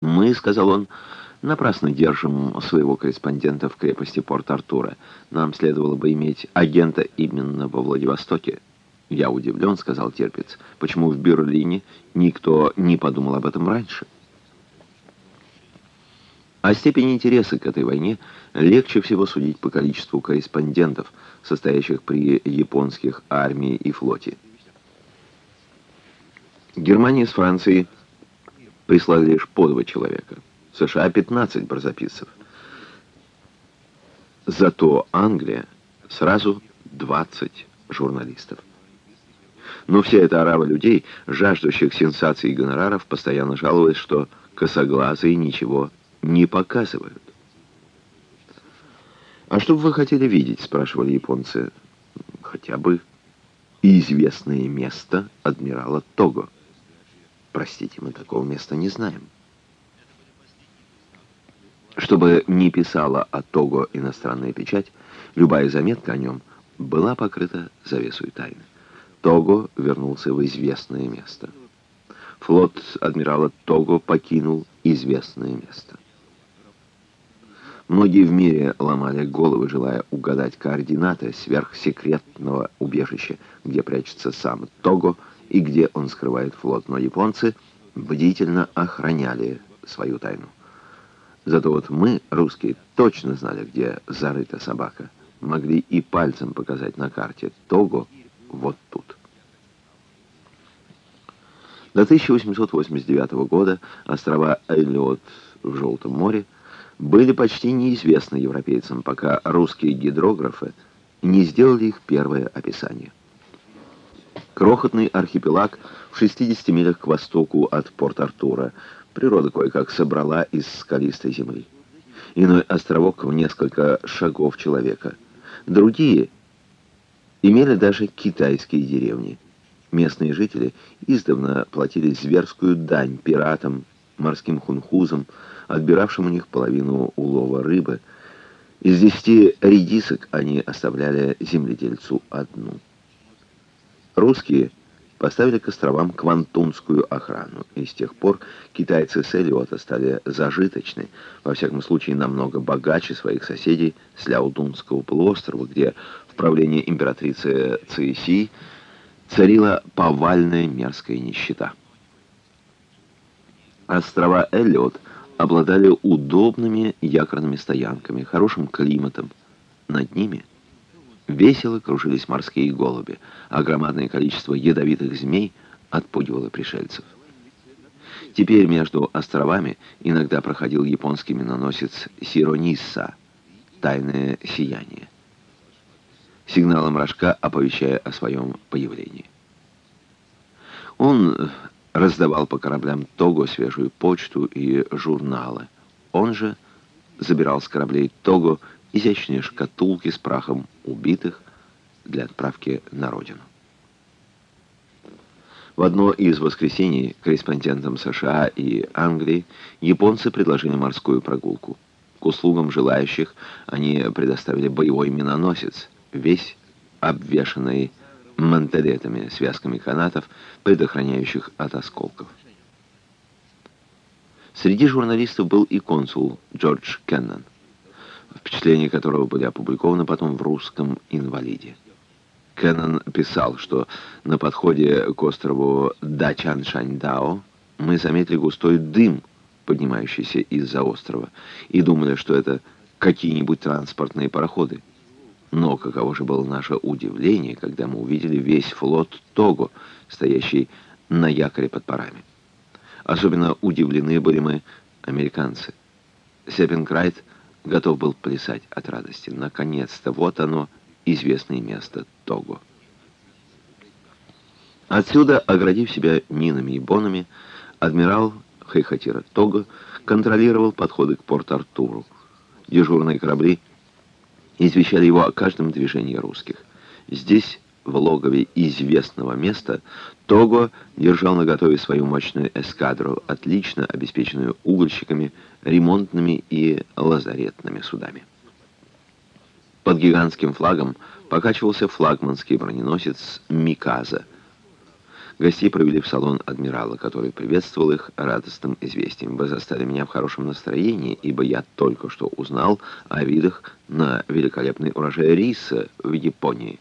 «Мы, — сказал он, — напрасно держим своего корреспондента в крепости Порт-Артура. Нам следовало бы иметь агента именно во Владивостоке». «Я удивлен, — сказал Терпец, — почему в Берлине никто не подумал об этом раньше?» О степени интереса к этой войне легче всего судить по количеству корреспондентов, состоящих при японских армии и флоте. Германия с Францией прислали лишь по два человека. США 15 барзаписцев. Зато Англия сразу 20 журналистов. Но вся эта орава людей, жаждущих сенсаций и гонораров, постоянно жаловалась, что косоглазые ничего не показывают. «А что бы вы хотели видеть?» — спрашивали японцы. «Хотя бы известное место адмирала Того». «Простите, мы такого места не знаем». Чтобы не писала о Того иностранная печать, любая заметка о нем была покрыта завесой тайны. Того вернулся в известное место. Флот адмирала Того покинул известное место. Многие в мире ломали головы, желая угадать координаты сверхсекретного убежища, где прячется сам Того и где он скрывает флот, но японцы бдительно охраняли свою тайну. Зато вот мы, русские, точно знали, где зарыта собака. Могли и пальцем показать на карте Того вот тут. До 1889 года острова Эллиот в Желтом море были почти неизвестны европейцам, пока русские гидрографы не сделали их первое описание. Крохотный архипелаг в 60 милях к востоку от Порт-Артура. Природа кое-как собрала из скалистой земли. Иной островок в несколько шагов человека. Другие имели даже китайские деревни. Местные жители издавна платили зверскую дань пиратам, морским хунхузам, отбиравшим у них половину улова рыбы. Из десяти редисок они оставляли земледельцу одну. Русские поставили к островам Квантунскую охрану, и с тех пор китайцы с Элиота стали зажиточны, во всяком случае намного богаче своих соседей с Ляудунского полуострова, где в правлении императрицы Цисси царила повальная мерзкая нищета. Острова Эллиот – обладали удобными якорными стоянками, хорошим климатом. Над ними весело кружились морские голуби, а громадное количество ядовитых змей отпугивало пришельцев. Теперь между островами иногда проходил японский миноносец Сиронисса, тайное сияние, сигналом рожка оповещая о своем появлении. Он раздавал по кораблям Того свежую почту и журналы. Он же забирал с кораблей Того изящные шкатулки с прахом убитых для отправки на родину. В одно из воскресений корреспондентам США и Англии японцы предложили морскую прогулку. К услугам желающих они предоставили боевой миноносец, весь обвешанный мантелетами, связками канатов, предохраняющих от осколков. Среди журналистов был и консул Джордж Кеннон, впечатления которого были опубликованы потом в русском «Инвалиде». Кеннон писал, что на подходе к острову Дачан-Шаньдао мы заметили густой дым, поднимающийся из-за острова, и думали, что это какие-нибудь транспортные пароходы. Но каково же было наше удивление, когда мы увидели весь флот Того, стоящий на якоре под парами. Особенно удивлены были мы, американцы. Сеппенкрайт готов был плясать от радости. Наконец-то, вот оно, известное место Того. Отсюда, оградив себя минами и бонами, адмирал Хайхатира Того контролировал подходы к Порт-Артуру. Дежурные корабли — извещали его о каждом движении русских. Здесь, в логове известного места, Того держал наготове свою мощную эскадру, отлично обеспеченную угольщиками, ремонтными и лазаретными судами. Под гигантским флагом покачивался флагманский броненосец «Миказа». Гостей провели в салон адмирала, который приветствовал их радостным известием. «Вы застали меня в хорошем настроении, ибо я только что узнал о видах на великолепный урожай риса в Японии».